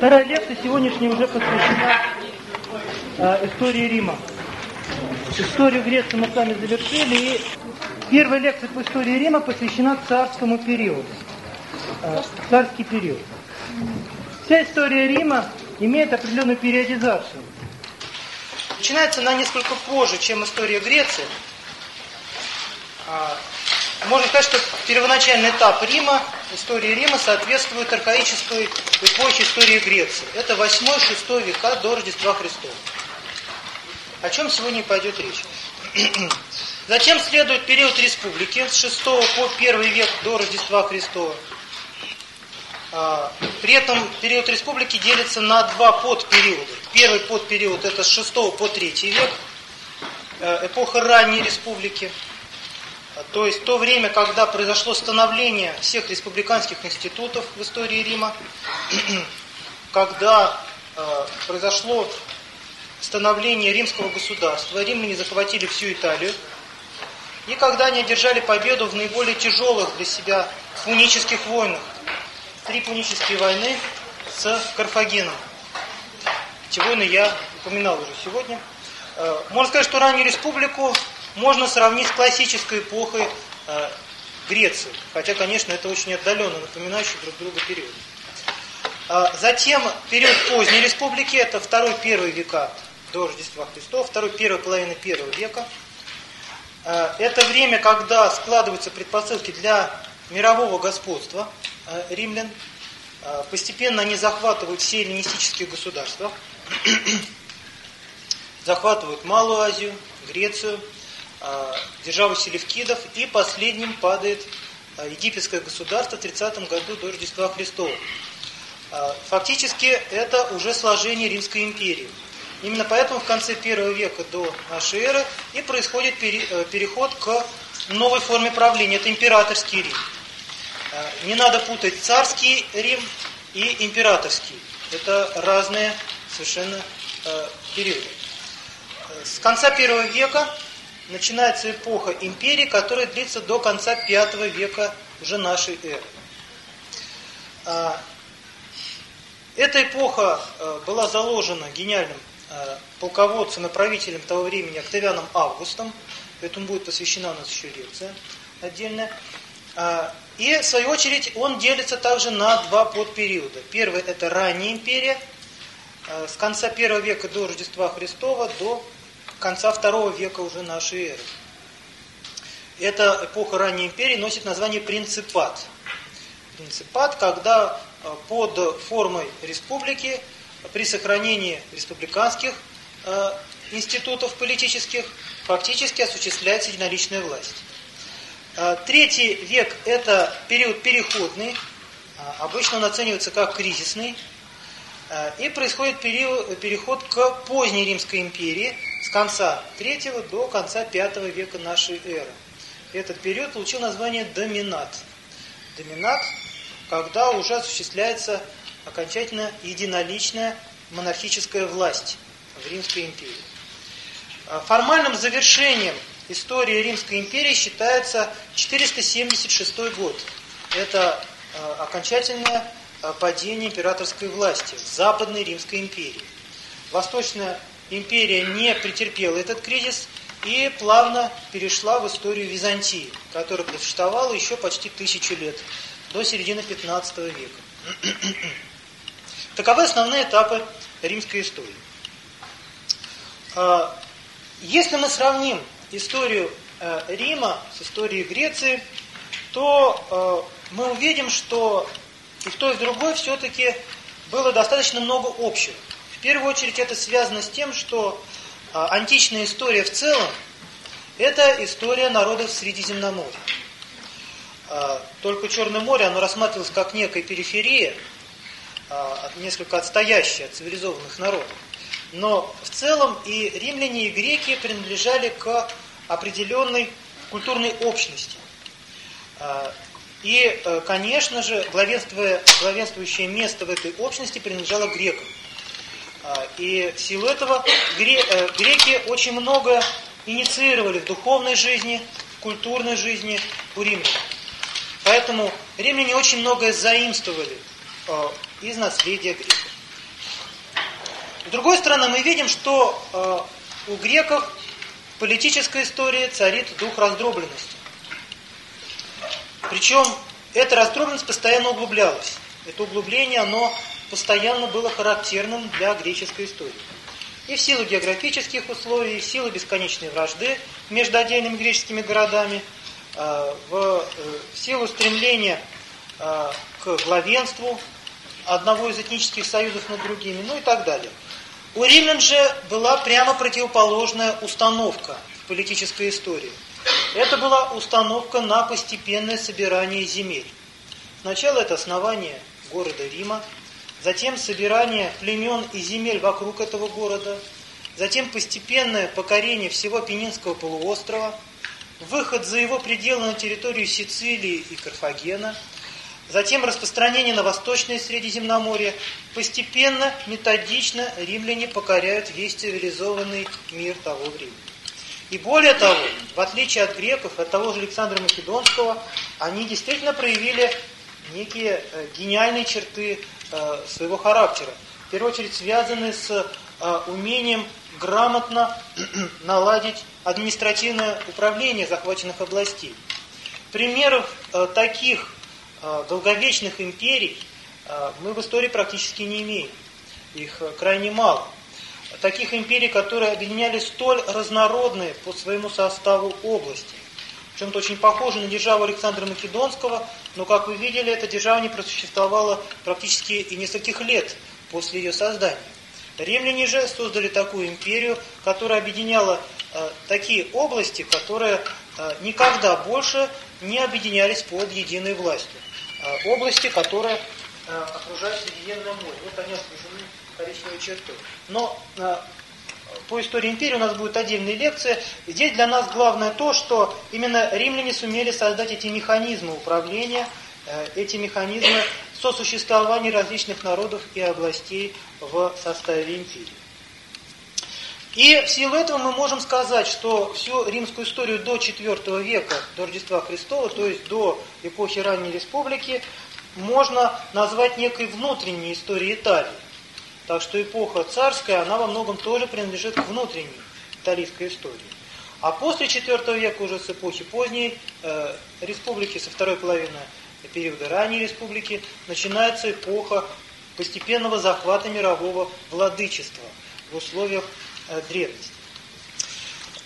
Вторая лекция сегодняшняя уже посвящена э, истории Рима. Историю Греции мы с вами завершили, и первая лекция по истории Рима посвящена царскому периоду. Э, царский период. Вся история Рима имеет определенную периодизацию. Начинается она несколько позже, чем история Греции. Можно сказать, что первоначальный этап Рима, истории Рима, соответствует архаической эпохе истории Греции. Это 8-6 века до Рождества Христова. О чем сегодня пойдет речь? Затем следует период республики с 6 по 1 век до Рождества Христова. А, при этом период республики делится на два подпериода. Первый подпериод это с 6 по 3 век, э, эпоха ранней республики. То есть то время, когда произошло становление всех республиканских институтов в истории Рима, когда э, произошло становление римского государства, римляне захватили всю Италию, и когда они одержали победу в наиболее тяжелых для себя пунических войнах. Три пунические войны с Карфагеном. Эти войны я упоминал уже сегодня. Э, можно сказать, что раннюю республику можно сравнить с классической эпохой э, Греции. Хотя, конечно, это очень отдаленно напоминающий друг друга период. А затем период поздней республики, это второй-первый века до Рождества Христова, второй первая половина первого века. Э, это время, когда складываются предпосылки для мирового господства э, римлян. Э, постепенно они захватывают все эллинистические государства. захватывают Малую Азию, Грецию, державу селевкидов, и последним падает а, египетское государство в 30 году до Рождества Христова. А, фактически это уже сложение Римской империи. Именно поэтому в конце первого века до нашей эры и происходит э, переход к новой форме правления. Это императорский Рим. Не надо путать царский Рим и императорский. Это разные совершенно э, периоды. С конца первого века начинается эпоха империи, которая длится до конца V века уже нашей эры. А, эта эпоха э, была заложена гениальным э, полководцем и правителем того времени Октавианом Августом, поэтому будет посвящена у нас еще лекция отдельная. А, и, в свою очередь, он делится также на два подпериода. Первый – это ранняя империя, с конца первого века до Рождества Христова до конца второго века уже нашей эры. Эта эпоха ранней империи носит название принципат. Принципат, когда э, под формой республики при сохранении республиканских э, институтов политических фактически осуществляется единоличная власть. Э, третий век – это период переходный, обычно он оценивается как кризисный, и происходит период, переход к поздней Римской империи – с конца третьего до конца пятого века нашей эры. Этот период получил название доминат. Доминат, когда уже осуществляется окончательно единоличная монархическая власть в Римской империи. А формальным завершением истории Римской империи считается 476 год. Это а, окончательное а, падение императорской власти в Западной Римской империи. Восточная империя не претерпела этот кризис и плавно перешла в историю Византии, которая просуществовала еще почти тысячу лет, до середины 15 века. Таковы основные этапы римской истории. А, если мы сравним историю э, Рима с историей Греции, то э, мы увидим, что и в той, и в другой все-таки было достаточно много общего. В первую очередь это связано с тем, что а, античная история в целом – это история народов Средиземноморья. А, только Черное море, оно рассматривалось как некая периферия, а, несколько отстоящая от цивилизованных народов. Но в целом и римляне, и греки принадлежали к определенной культурной общности. И, э, конечно же, главенствующее место в этой общности принадлежало грекам. А, и в силу этого э, греки очень много инициировали в духовной жизни, в культурной жизни у римлян. Поэтому римляне очень многое заимствовали а, из наследия греков. С другой стороны, мы видим, что у греков в политической истории царит дух раздробленности. Причем эта раздробленность постоянно углублялась. Это углубление, оно постоянно было характерным для греческой истории. И в силу географических условий, и в силу бесконечной вражды между отдельными греческими городами, э, в силу стремления э, к главенству одного из этнических союзов над другими, ну и так далее. У римлян же была прямо противоположная установка в политической истории. Это была установка на постепенное собирание земель. Сначала это основание города Рима, затем собирание племен и земель вокруг этого города, затем постепенное покорение всего Пенинского полуострова, выход за его пределы на территорию Сицилии и Карфагена, затем распространение на Восточное Средиземноморье. Постепенно, методично римляне покоряют весь цивилизованный мир того времени. И более того, в отличие от греков, от того же Александра Македонского, они действительно проявили некие э, гениальные черты своего характера. В первую очередь связаны с э, умением грамотно наладить административное управление захваченных областей. Примеров таких долговечных империй мы в истории практически не имеем. Их крайне мало. Таких империй, которые объединяли столь разнородные по своему составу области чем-то очень похоже на державу Александра Македонского, но, как вы видели, эта держава не просуществовала практически и нескольких лет после ее создания. Римляне же создали такую империю, которая объединяла э, такие области, которые э, никогда больше не объединялись под единой властью. Э, области, которые э, окружают Средиземное море. Вот они окружены коричневой чертой. Но э, по истории империи у нас будет отдельная лекция. Здесь для нас главное то, что именно римляне сумели создать эти механизмы управления, э, эти механизмы сосуществования различных народов и областей в составе империи. И в силу этого мы можем сказать, что всю римскую историю до IV века, до Рождества Христова, то есть до эпохи ранней республики, можно назвать некой внутренней историей Италии. Так что эпоха царская, она во многом тоже принадлежит к внутренней италийской истории. А после IV века, уже с эпохи поздней э, республики, со второй половины периода ранней республики, начинается эпоха постепенного захвата мирового владычества в условиях э, древности.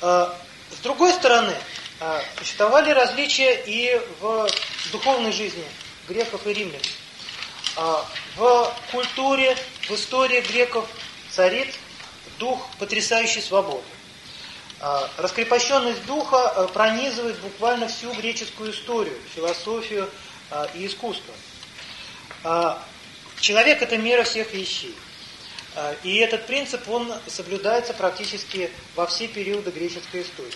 Э, с другой стороны, э, существовали различия и в духовной жизни греков и римлян. А, в культуре, в истории греков царит дух потрясающей свободы. А, раскрепощенность духа а, пронизывает буквально всю греческую историю, философию и искусство. Человек – это мера всех вещей. И этот принцип, он соблюдается практически во все периоды греческой истории.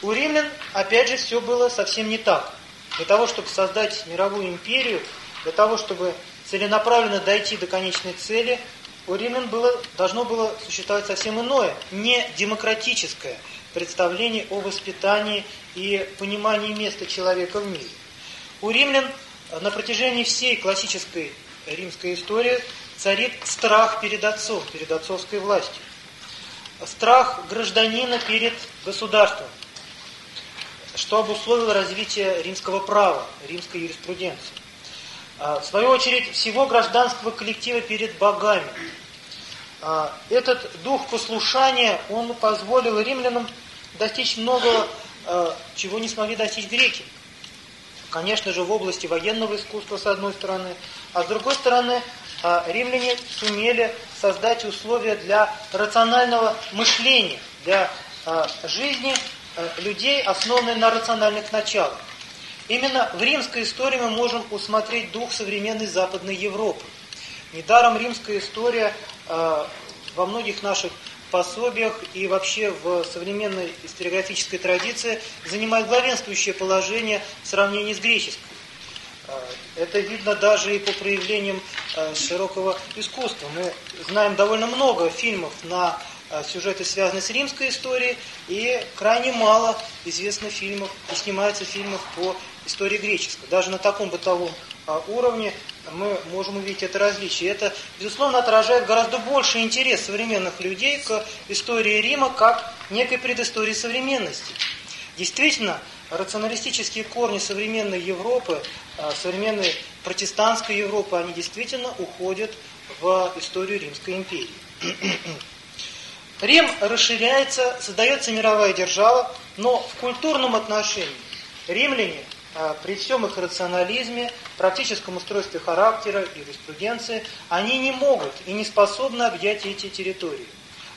У римлян, опять же, все было совсем не так. Для того, чтобы создать мировую империю, для того, чтобы целенаправленно дойти до конечной цели, у римлян было, должно было существовать совсем иное, не демократическое представление о воспитании и понимании места человека в мире. У римлян на протяжении всей классической римской истории царит страх перед отцом, перед отцовской властью. Страх гражданина перед государством, что обусловило развитие римского права, римской юриспруденции. А, в свою очередь, всего гражданского коллектива перед богами. А, этот дух послушания, он позволил римлянам достичь многого, а, чего не смогли достичь греки. Конечно же, в области военного искусства, с одной стороны, а с другой стороны, римляне сумели создать условия для рационального мышления, для жизни людей, основанной на рациональных началах. Именно в римской истории мы можем усмотреть дух современной Западной Европы. Недаром римская история э, во многих наших пособиях и вообще в современной историографической традиции занимает главенствующее положение в сравнении с греческой. Э, это видно даже и по проявлениям э, широкого искусства. Мы знаем довольно много фильмов на э, сюжеты, связанные с римской историей, и крайне мало известно фильмов, и снимается фильмов по истории греческой. Даже на таком бытовом а, уровне мы можем увидеть это различие. Это, безусловно, отражает гораздо больше интерес современных людей к истории Рима как некой предыстории современности. Действительно, рационалистические корни современной Европы, а, современной протестантской Европы, они действительно уходят в историю Римской империи. Рим расширяется, создается мировая держава, но в культурном отношении римляне при всем их рационализме, практическом устройстве характера и юриспруденции, они не могут и не способны объять эти территории.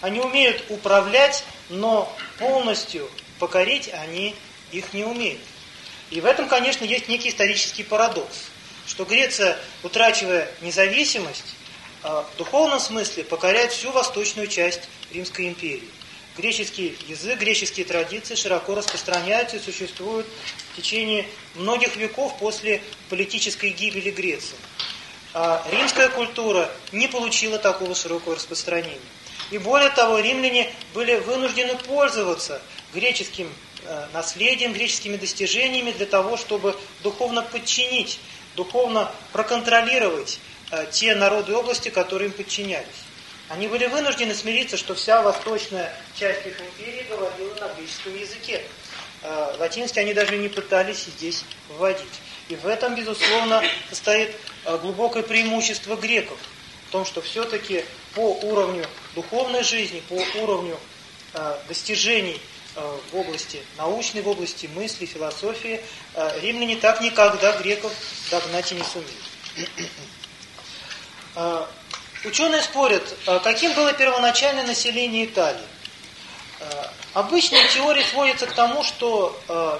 Они умеют управлять, но полностью покорить они их не умеют. И в этом, конечно, есть некий исторический парадокс, что Греция, утрачивая независимость, а, в духовном смысле покоряет всю восточную часть Римской империи. Греческий язык, греческие традиции широко распространяются и существуют в течение многих веков после политической гибели Греции. А римская культура не получила такого широкого распространения. И более того, римляне были вынуждены пользоваться греческим э, наследием, греческими достижениями для того, чтобы духовно подчинить, духовно проконтролировать э, те народы и области, которые им подчинялись. Они были вынуждены смириться, что вся восточная часть их империи говорила на греческом языке. Э, латинский они даже не пытались здесь вводить. И в этом, безусловно, состоит глубокое преимущество греков. В том, что все-таки по уровню духовной жизни, по уровню достижений Э, в области научной, в области мысли, философии, э, римляне так никогда греков догнать и не сумели. Ученые спорят, каким было первоначальное население Италии. Обычные теории сводятся к тому, что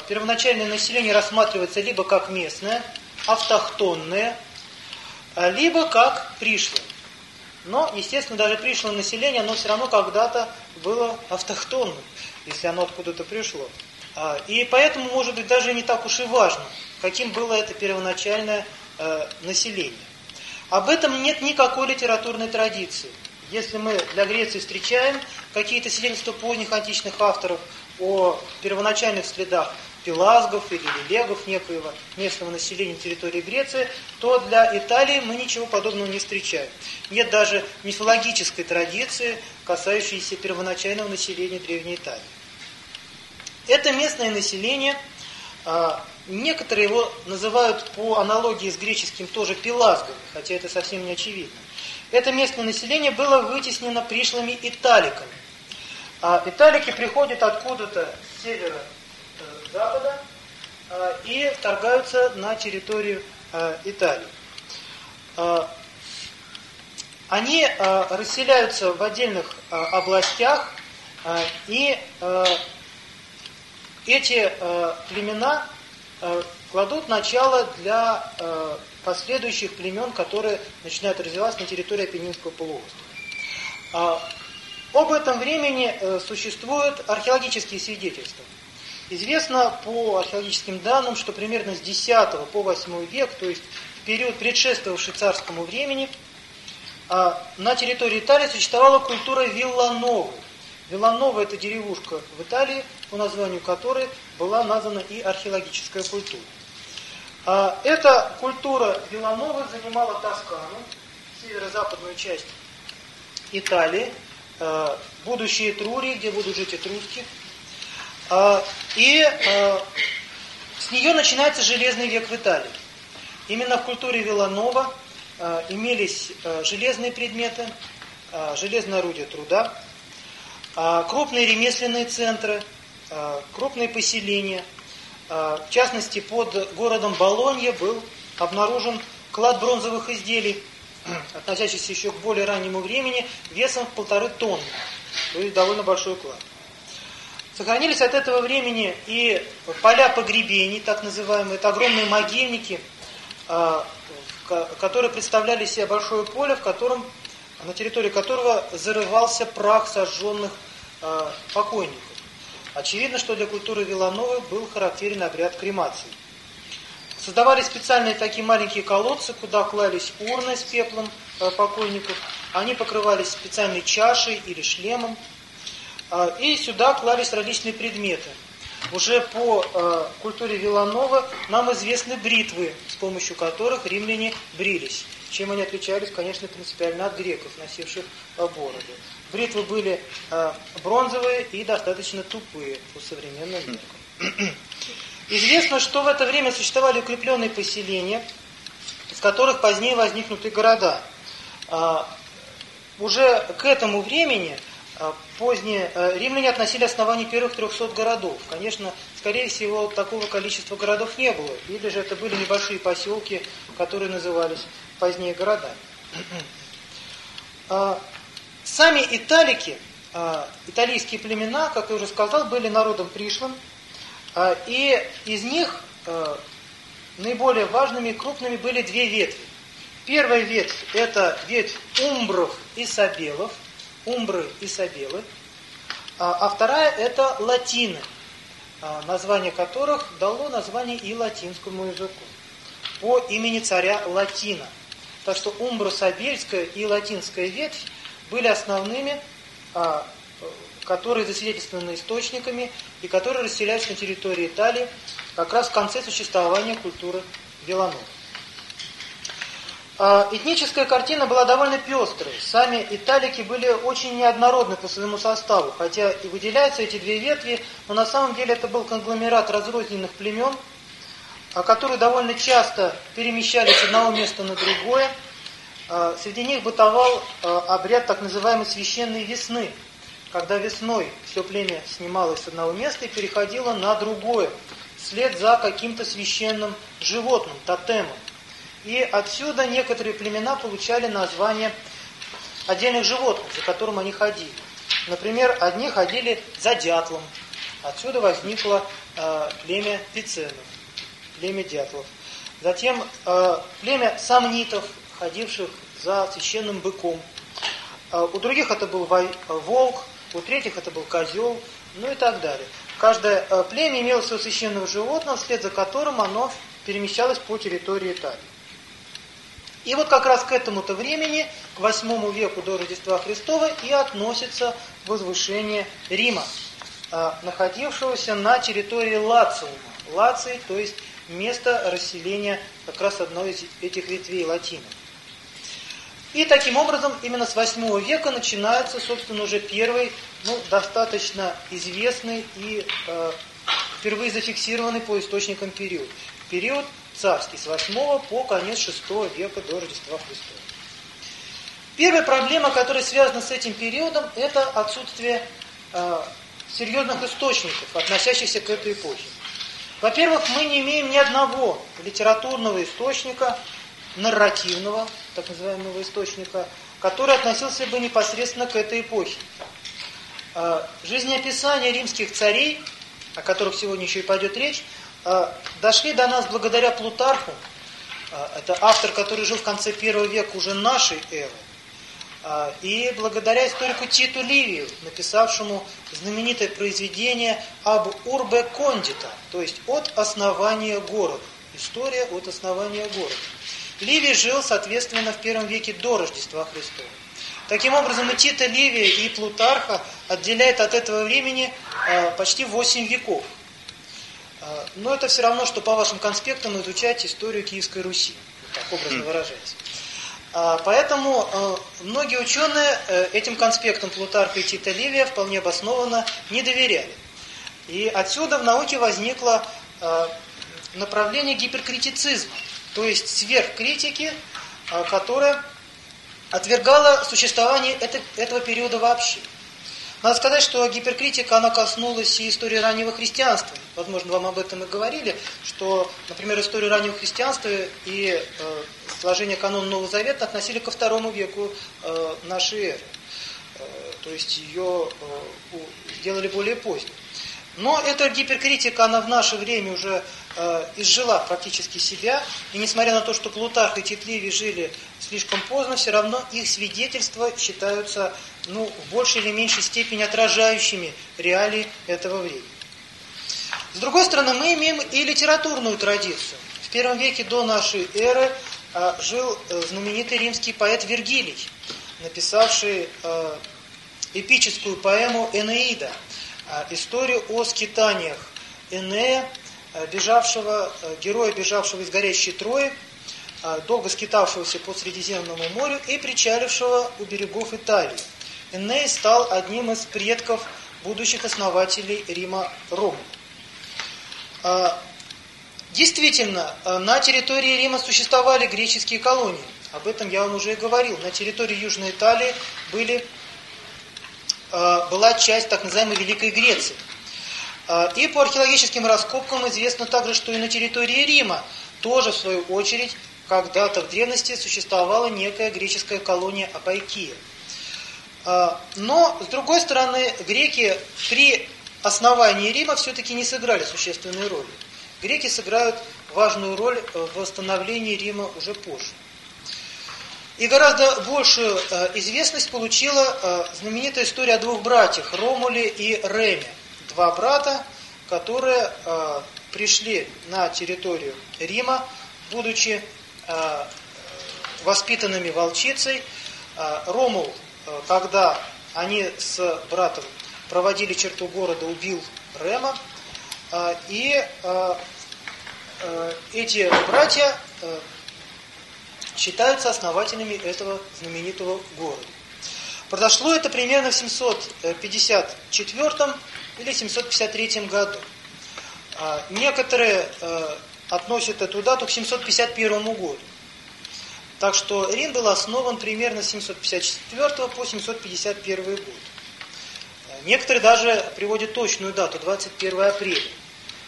первоначальное население рассматривается либо как местное, автохтонное, либо как пришлое. Но, естественно, даже пришлое население, оно все равно когда-то было автохтонным если оно откуда-то пришло. А, и поэтому, может быть, даже не так уж и важно, каким было это первоначальное население. Об этом нет никакой литературной традиции. Если мы для Греции встречаем какие-то свидетельства поздних античных авторов о первоначальных следах пелазгов или легов некоего местного населения территории Греции, то для Италии мы ничего подобного не встречаем. Нет даже мифологической традиции, касающейся первоначального населения Древней Италии. Это местное население, а, некоторые его называют по аналогии с греческим тоже пелазгами, хотя это совсем не очевидно. Это местное население было вытеснено пришлыми италиками. А италики приходят откуда-то с севера запада а, и вторгаются на территорию а, Италии. А, они расселяются в отдельных областях, и эти племена кладут начало для последующих племен, которые начинают развиваться на территории Апеннинского полуострова. Об этом времени э, существуют археологические свидетельства. Известно по археологическим данным, что примерно с X по 8 век, то есть в период предшествовавший царскому времени, а, на территории Италии существовала культура Виллановы. Вилланова – это деревушка в Италии, по названию которой была названа и археологическая культура. А, эта культура Виллановы занимала Тоскану, северо-западную часть Италии, а, будущие Трурии, где будут жить этруски, а, и а, с нее начинается железный век в Италии. Именно в культуре Виланова а, имелись железные предметы, железное орудие труда, крупные ремесленные центры, крупные поселения. В частности, под городом Болонья был обнаружен клад бронзовых изделий, относящийся еще к более раннему времени, весом в полторы тонны. То есть довольно большой клад. Сохранились от этого времени и поля погребений, так называемые, это огромные могильники, а, которые представляли себе большое поле, в котором, на территории которого зарывался прах сожженных а, покойников. Очевидно, что для культуры Вилановы был характерен обряд кремации. Создавались специальные такие маленькие колодцы, куда клались урны с пеплом а, покойников. Они покрывались специальной чашей или шлемом. А, и сюда клались различные предметы. уже по э, культуре Виланова нам известны бритвы, с помощью которых римляне брились. Чем они отличались, конечно, принципиально от греков, носивших э, бороды. Бритвы были э, бронзовые и достаточно тупые по современным меркам. Известно, что в это время существовали укрепленные поселения, из которых позднее возникнут и города. А, уже к этому времени а, поздние а, римляне относили основание первых 300 городов. Конечно, скорее всего, такого количества городов не было. Или же это были небольшие поселки, которые назывались позднее городами. Сами италики, италийские племена, как я уже сказал, были народом пришлым, и из них наиболее важными и крупными были две ветви. Первая ветвь – это ветвь умбров и сабелов, умбры и сабелы. А, а вторая – это латины, а, название которых дало название и латинскому языку по имени царя Латина. Так что умбро-сабельская и латинская ветвь были основными, а, которые засвидетельствованы источниками и которые расселялись на территории Италии как раз в конце существования культуры Виланов. А, этническая картина была довольно пестрой. Сами италики были очень неоднородны по своему составу, хотя и выделяются эти две ветви, но на самом деле это был конгломерат разрозненных племен, а, которые довольно часто перемещались с одного места на другое. А, среди них бытовал обряд так называемой священной весны, когда весной все племя снималось с одного места и переходило на другое, вслед за каким-то священным животным, тотемом. И отсюда некоторые племена получали название отдельных животных, за которым они ходили. Например, одни ходили за дятлом. Отсюда возникло э, племя пиценов, племя дятлов. Затем э, племя сомнитов, ходивших за священным быком. Э, у других это был волк, у третьих это был козел, ну и так далее. Каждое э, племя имело своего священного животного, вслед за которым оно перемещалось по территории Италии. И вот как раз к этому-то времени, к восьмому веку до Рождества Христова, и относится возвышение Рима, а, находившегося на территории Лациума. Лаций, то есть место расселения как раз одной из этих ветвей латина. И таким образом именно с восьмого века начинается, собственно, уже первый, ну, достаточно известный и э, впервые зафиксированный по источникам период. Период царский с 8 по конец 6 века до Рождества Христова. Первая проблема, которая связана с этим периодом, это отсутствие э, серьезных источников, относящихся к этой эпохе. Во-первых, мы не имеем ни одного литературного источника, нарративного, так называемого источника, который относился бы непосредственно к этой эпохе. Э, жизнеописание римских царей, о которых сегодня еще и пойдет речь, а, дошли до нас благодаря Плутарху. А, это автор, который жил в конце первого века уже нашей эры. А, и благодаря историку Титу Ливию, написавшему знаменитое произведение об Урбе Кондита, то есть от основания города. История от основания города. Ливий жил, соответственно, в первом веке до Рождества Христова. Таким образом, и Тита Ливия, и Плутарха отделяет от этого времени почти 8 веков. А, но это все равно, что по вашим конспектам изучать историю Киевской Руси, так образно выражаясь. А, поэтому а, многие ученые э, этим конспектам Плутарха и Тита Ливия вполне обоснованно не доверяли. И отсюда в науке возникло направление гиперкритицизма, то есть сверхкритики, которая отвергала существование этого периода вообще. Надо сказать, что гиперкритика, она коснулась и истории раннего христианства. Возможно, вам об этом и говорили, что, например, историю раннего христианства и э, сложение канона Нового Завета относили ко второму веку э, нашей эры. Э, то есть ее э, сделали более поздней. Но эта гиперкритика, она в наше время уже э, изжила практически себя. И несмотря на то, что Плутарх и Титливий жили слишком поздно, все равно их свидетельства считаются ну, в большей или меньшей степени отражающими реалии этого времени. С другой стороны, мы имеем и литературную традицию. В первом веке до нашей эры э, жил э, знаменитый римский поэт Вергилий, написавший э, эпическую поэму «Энеида», э, историю о скитаниях Энея, бежавшего, героя, бежавшего из горящей Трои, долго скитавшегося по Средиземному морю и причалившего у берегов Италии. Эней стал одним из предков будущих основателей Рима Рома. Действительно, на территории Рима существовали греческие колонии. Об этом я вам уже и говорил. На территории Южной Италии были, была часть так называемой Великой Греции. И по археологическим раскопкам известно также, что и на территории Рима тоже, в свою очередь, когда-то в древности существовала некая греческая колония Апайкия. Но, с другой стороны, греки при основании Рима все-таки не сыграли существенной роли. Греки сыграют важную роль в восстановлении Рима уже позже. И гораздо большую э, известность получила э, знаменитая история о двух братьях, Ромуле и Реме. Два брата, которые э, пришли на территорию Рима, будучи воспитанными волчицей. Ромул, когда они с братом проводили черту города, убил Рема. И эти братья считаются основателями этого знаменитого города. Произошло это примерно в 754 или 753 году. А, некоторые э, относят эту дату к 751 году. Так что Рим был основан примерно с 754 по 751 год. Некоторые даже приводят точную дату, 21 апреля.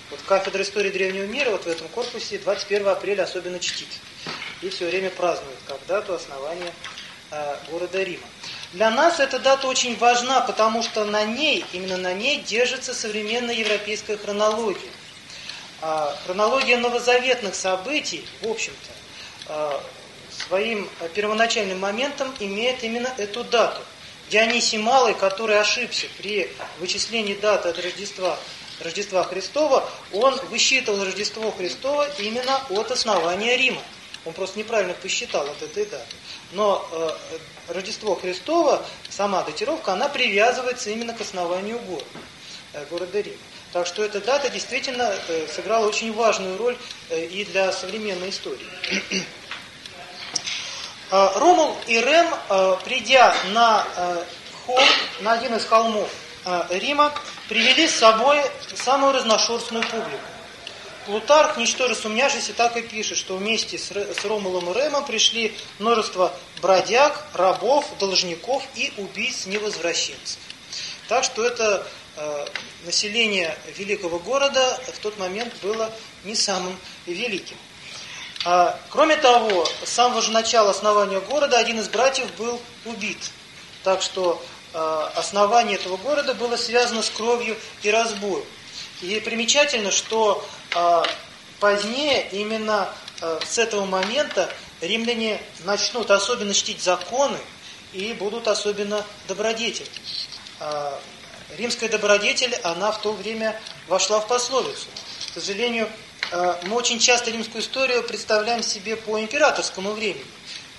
Вот кафедра истории древнего мира вот в этом корпусе 21 апреля особенно чтит и все время празднуют как дату основания э, города Рима. Для нас эта дата очень важна, потому что на ней, именно на ней держится современная европейская хронология. А, хронология новозаветных событий, в общем-то, а, своим первоначальным моментом имеет именно эту дату. Дионисий Малый, который ошибся при вычислении даты от Рождества, Рождества Христова, он высчитывал Рождество Христова именно от основания Рима. Он просто неправильно посчитал от этой даты. Но э, Рождество Христово, сама датировка, она привязывается именно к основанию города, э, города Рима. Так что эта дата действительно э, сыграла очень важную роль э, и для современной истории. Э, Ромул и Рем, придя на холм, на один из холмов Рима, привели с собой самую разношерстную публику. Плутарх, ничтоже сумняшися, так и пишет, что вместе с, с Ромулом и Ремом пришли множество бродяг, рабов, должников и убийц-невозвращенцев. Так что это э, население великого города в тот момент было не самым великим. А, кроме того, с самого же начала основания города один из братьев был убит. Так что э, основание этого города было связано с кровью и разбоем. И примечательно, что э, позднее, именно э, с этого момента, римляне начнут особенно чтить законы и будут особенно добродетельны. Э, римская добродетель, она в то время вошла в пословицу. К сожалению, мы очень часто римскую историю представляем себе по императорскому времени.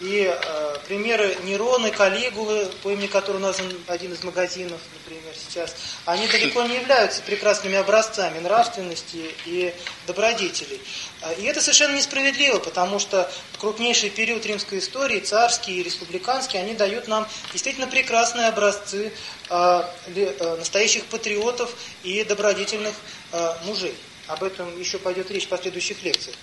И э, примеры Нерона, Калигулы, по имени которого назван один из магазинов, например, сейчас, они далеко не являются прекрасными образцами нравственности и добродетелей. А, и это совершенно несправедливо, потому что крупнейший период римской истории, царский и республиканский, они дают нам действительно прекрасные образцы э, э, настоящих патриотов и добродетельных э, мужей. Об этом еще пойдет речь в последующих лекциях.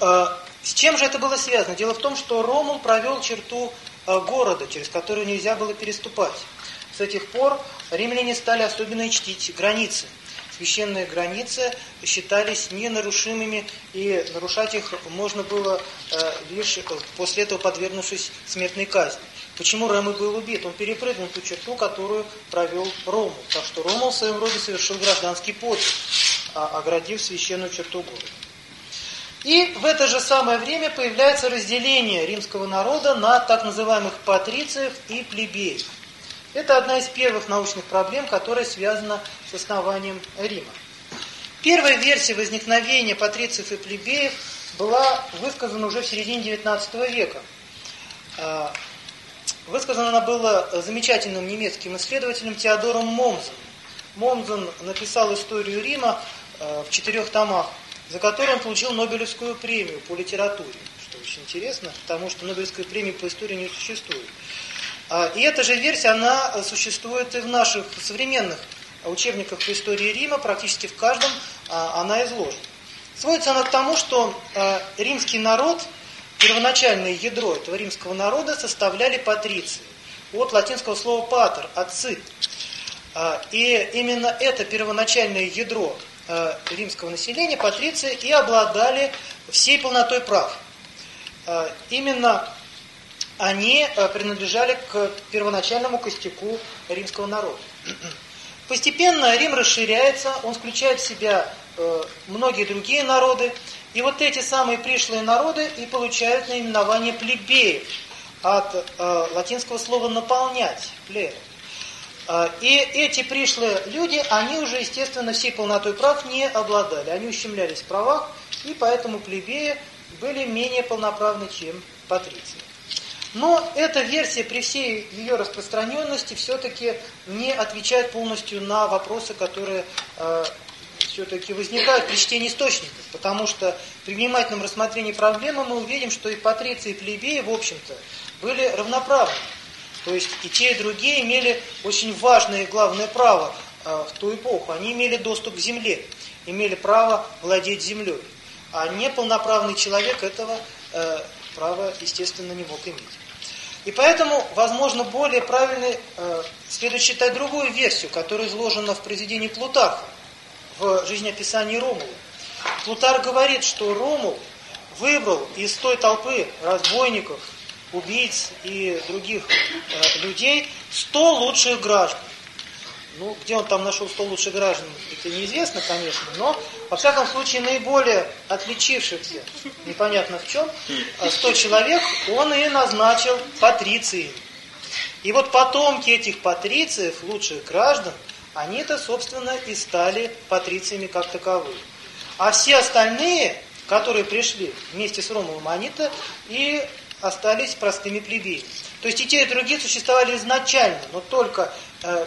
С чем же это было связано? Дело в том, что Ромул провел черту э, города, через которую нельзя было переступать. С этих пор римляне стали особенно чтить границы. Священные границы считались ненарушимыми, и нарушать их можно было э, лишь после этого подвергнувшись смертной казни. Почему Рэм и был убит? Он перепрыгнул ту черту, которую провел Ромул. Так что Ромул в своем роде совершил гражданский подвиг, а, оградив священную черту города. И в это же самое время появляется разделение римского народа на так называемых патрициев и плебеев. Это одна из первых научных проблем, которая связана с основанием Рима. Первая версия возникновения патрициев и плебеев была высказана уже в середине XIX века. А, высказана она была замечательным немецким исследователем Теодором Момзом. Момзен написал историю Рима в четырех томах, за которую он получил Нобелевскую премию по литературе, что очень интересно, потому что Нобелевской премии по истории не существует. А, и эта же версия, она существует и в наших современных учебниках по истории Рима, практически в каждом а, она изложена. Сводится она к тому, что а, римский народ, первоначальное ядро этого римского народа составляли патриции. От латинского слова «патер» – «отцы». И именно это первоначальное ядро римского населения, патриции, и обладали всей полнотой прав. Именно они э, принадлежали к первоначальному костяку римского народа. Постепенно Рим расширяется, он включает в себя э, многие другие народы, и вот эти самые пришлые народы и получают наименование плебеев от э, латинского слова «наполнять» – плеб. И эти пришлые люди, они уже, естественно, всей полнотой прав не обладали. Они ущемлялись в правах, и поэтому плебеи были менее полноправны, чем патриции. Но эта версия при всей ее распространенности все-таки не отвечает полностью на вопросы, которые э, все-таки возникают при чтении источников. Потому что при внимательном рассмотрении проблемы мы увидим, что и патриции, и плебеи, в общем-то, были равноправны. То есть и те, и другие имели очень важное и главное право э, в ту эпоху. Они имели доступ к земле, имели право владеть землей. А неполноправный человек этого э, права, естественно, не мог иметь. И поэтому, возможно, более правильно э, следует считать другую версию, которая изложена в произведении Плутарха в жизнеописании Ромула. Плутарх говорит, что Ромул выбрал из той толпы разбойников, убийц и других э, людей 100 лучших граждан. Ну, где он там нашел 100 лучших граждан, это неизвестно, конечно, но, во всяком случае, наиболее отличившихся, непонятно в чем, 100 человек он и назначил патрицией. И вот потомки этих патрициев, лучших граждан, они-то, собственно, и стали патрициями как таковые. А все остальные, которые пришли вместе с Ромовым, они-то и остались простыми плебеями. То есть и те, и другие существовали изначально, но только э,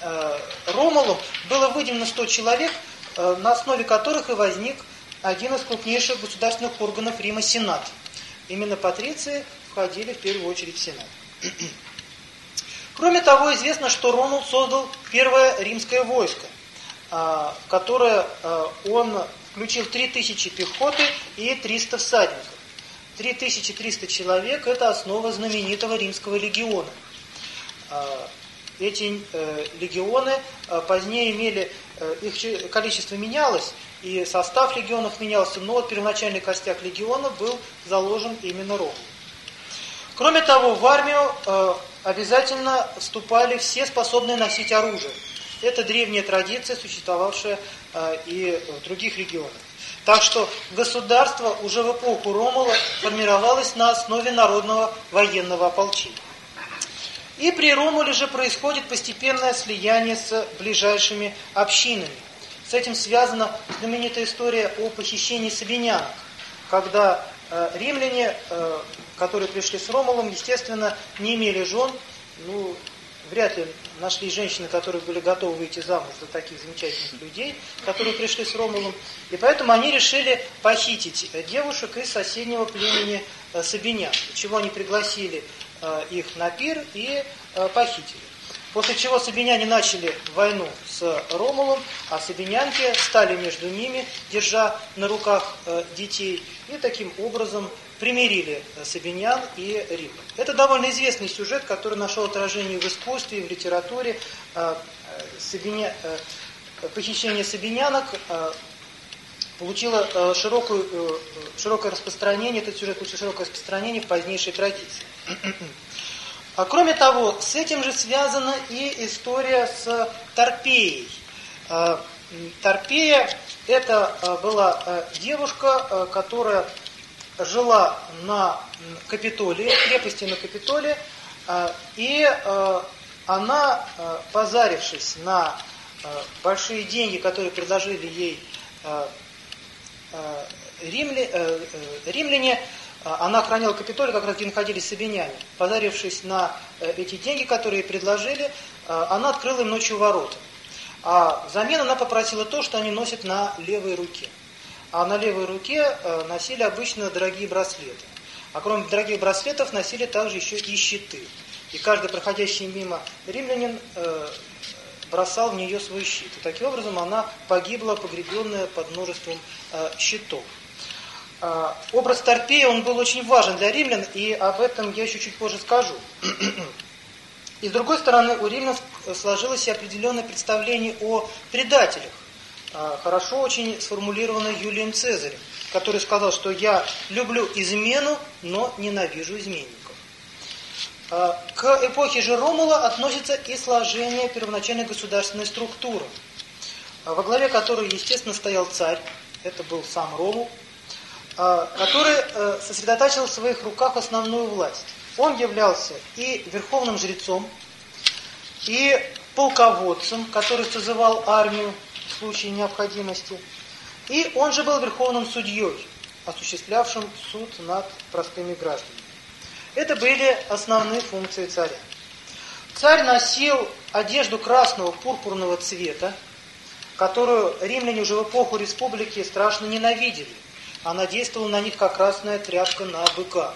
Э, Ромулом было выделено 100 человек, э, на основе которых и возник один из крупнейших государственных органов Рима – Сенат. Именно патриции входили в первую очередь в Сенат. Кроме того, известно, что Ромул создал первое римское войско, э, которое он включил 3000 пехоты и 300 всадников. 3300 человек – это основа знаменитого римского легиона – эти э, легионы э, позднее имели, э, их количество менялось, и состав легионов менялся, но вот первоначальный костяк легиона был заложен именно Ром. Кроме того, в армию обязательно вступали все способные носить оружие. Это древняя традиция, существовавшая э, и в других регионах. Так что государство уже в эпоху Ромула формировалось на основе народного военного ополчения. И при Ромуле же происходит постепенное слияние с ближайшими общинами. С этим связана знаменитая история о похищении Сабинянок, когда э, римляне, э, которые пришли с Ромулом, естественно, не имели жен, ну, вряд ли нашли женщины, которые были готовы выйти замуж за таких замечательных людей, которые пришли с Ромулом, и поэтому они решили похитить девушек из соседнего племени э, Сабинян, чего они пригласили Э, их на пир и э, похитили. После чего сабиняне начали войну с Ромулом, а сабинянки стали между ними, держа на руках детей, и таким образом примирили сабинян и Рим. Это довольно известный сюжет, который нашел отражение в искусстве, в литературе. Сабиня... Похищение сабинянок получило широкую, широкое распространение, этот сюжет получил широкое распространение в позднейшей традиции. А кроме того, с этим же связана и история с Торпеей. Торпея – это была девушка, которая жила на Капитолии, крепости на Капитолии, и она, позарившись на большие деньги, которые предложили ей римляне, а, она охраняла Капитолий, как раз где находились сабиняне. Позарившись на э, эти деньги, которые предложили, а, она открыла им ночью ворота. А взамен она попросила то, что они носят на левой руке. А на левой руке э, носили обычно дорогие браслеты. А кроме дорогих браслетов носили также еще и щиты. И каждый проходящий мимо римлянин э, бросал в нее свой щит. И таким образом она погибла, погребенная под множеством э, щитов. Образ Торпея, он был очень важен для римлян, и об этом я еще чуть позже скажу. И с другой стороны, у римлян сложилось определенное представление о предателях. Э, хорошо очень сформулировано Юлием Цезарем который сказал, что я люблю измену, но ненавижу изменников. А, к эпохе же Ромула относится и сложение первоначальной государственной структуры, а, во главе которой, естественно, стоял царь, это был сам Ромул, а, который э, сосредотачивал в своих руках основную власть. Он являлся и верховным жрецом, и полководцем, который созывал армию случае необходимости – и он же был верховным судьей, осуществлявшим суд над простыми гражданами. Это были основные функции царя. Царь носил одежду красного пурпурного цвета, которую римляне уже в эпоху республики страшно ненавидели. Она действовала на них как красная тряпка на быка.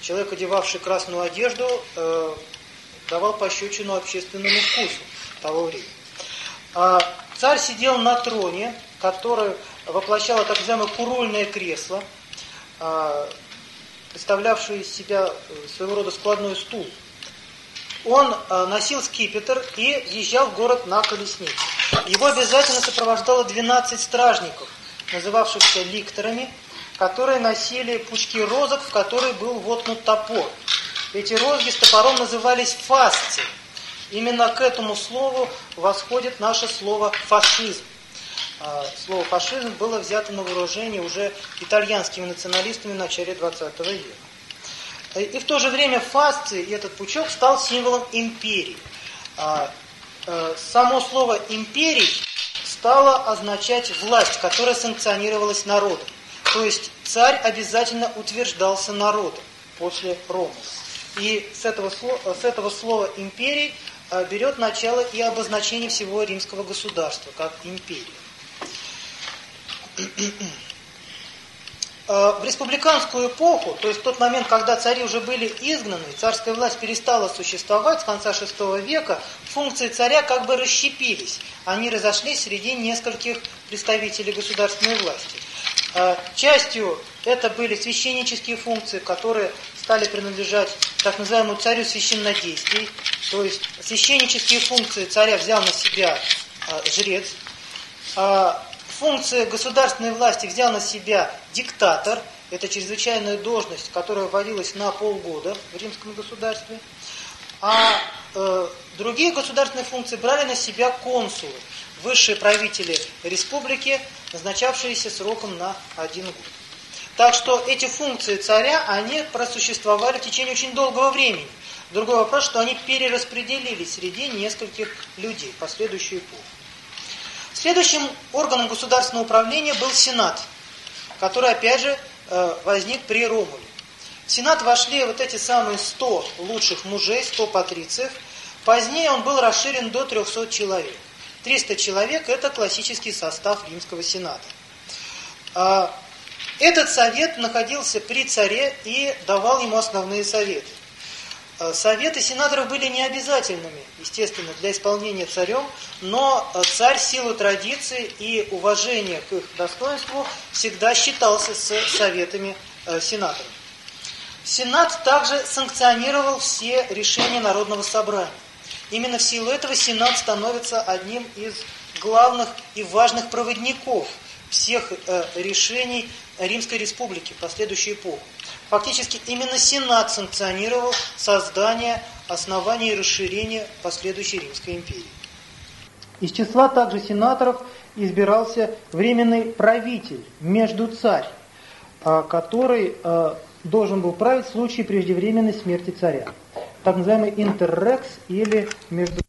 Человек, одевавший красную одежду, э, давал пощечину общественному вкусу того времени. А царь сидел на троне, который воплощало так называемое курульное кресло, а, представлявшее из себя э, своего рода складной стул. Он а, носил скипетр и въезжал в город на колеснице. Его обязательно сопровождало 12 стражников, называвшихся ликторами, которые носили пучки розок, в которые был воткнут топор. Эти розги с топором назывались фасции. Именно к этому слову восходит наше слово фашизм. А, слово фашизм было взято на вооружение уже итальянскими националистами в начале 20 века. И в то же время фасции и этот пучок стал символом империи. А, э, само слово империй стало означать власть, которая санкционировалась народом. То есть царь обязательно утверждался народом после Рома. И с этого, с этого слова империй берет начало и обозначение всего римского государства, как империя. Э, в республиканскую эпоху, то есть в тот момент, когда цари уже были изгнаны, царская власть перестала существовать с конца VI века, функции царя как бы расщепились. Они разошлись среди нескольких представителей государственной власти. Э, частью это были священнические функции, которые стали принадлежать так называемому царю священнодействий. То есть священнические функции царя взял на себя э, жрец. А функции государственной власти взял на себя диктатор. Это чрезвычайная должность, которая вводилась на полгода в римском государстве. А э, другие государственные функции брали на себя консулы, высшие правители республики, назначавшиеся сроком на один год. Так что эти функции царя, они просуществовали в течение очень долгого времени. Другой вопрос, что они перераспределились среди нескольких людей последующую эпоху. Следующим органом государственного управления был Сенат, который, опять же, э, возник при Ромуле. В Сенат вошли вот эти самые 100 лучших мужей, 100 патрициев. Позднее он был расширен до 300 человек. 300 человек – это классический состав Римского Сената. Этот совет находился при царе и давал ему основные советы. Э, советы сенаторов были необязательными, естественно, для исполнения царем, но э, царь силу традиции и уважения к их достоинству всегда считался с советами э, сенаторов. Сенат также санкционировал все решения Народного собрания. Именно в силу этого Сенат становится одним из главных и важных проводников всех решений Римской Республики в последующую эпоху. Фактически именно Сенат санкционировал создание основания и расширения последующей Римской империи. Из числа также сенаторов избирался временный правитель, между царь, а, который а, должен был править в случае преждевременной смерти царя. Так называемый интеррекс или между